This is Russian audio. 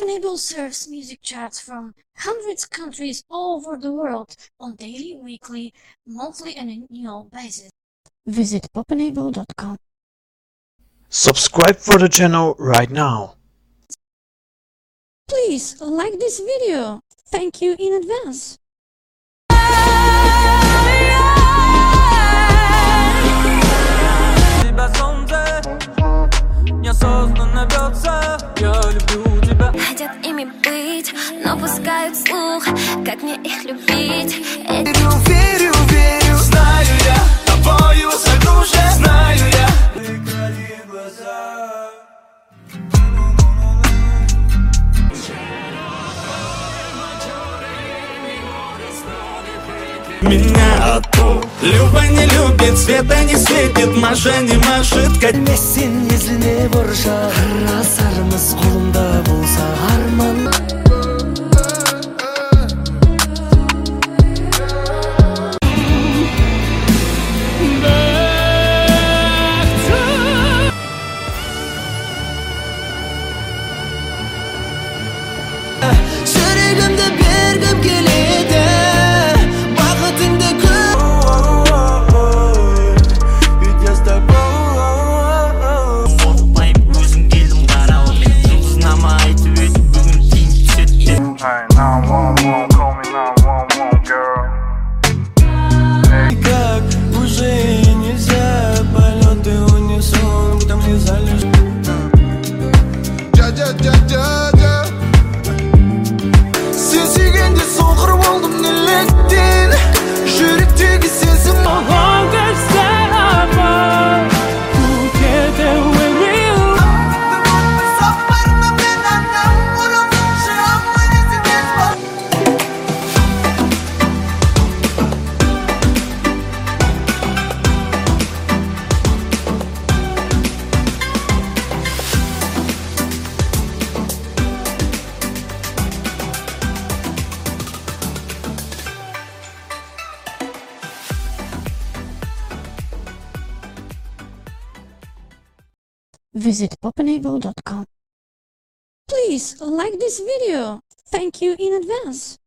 Popnable serves music charts from hundreds of countries all over the world on daily, weekly, monthly and annual basis. Visit popnable.com. Subscribe for the channel right now. Please like this video. Thank you in advance. Хотят ими быть, но пускают слух Как мне их любить. Верю, верю, верю. Знаю я тобою согнуше Знаю я. Приколи глаза. Меня то Люба не любит, света не светит, Маша не машет. Сен езіне бұрша Арасарымыз қолымда болса Hey, 911. Visit popnable.com. Please like this video. Thank you in advance.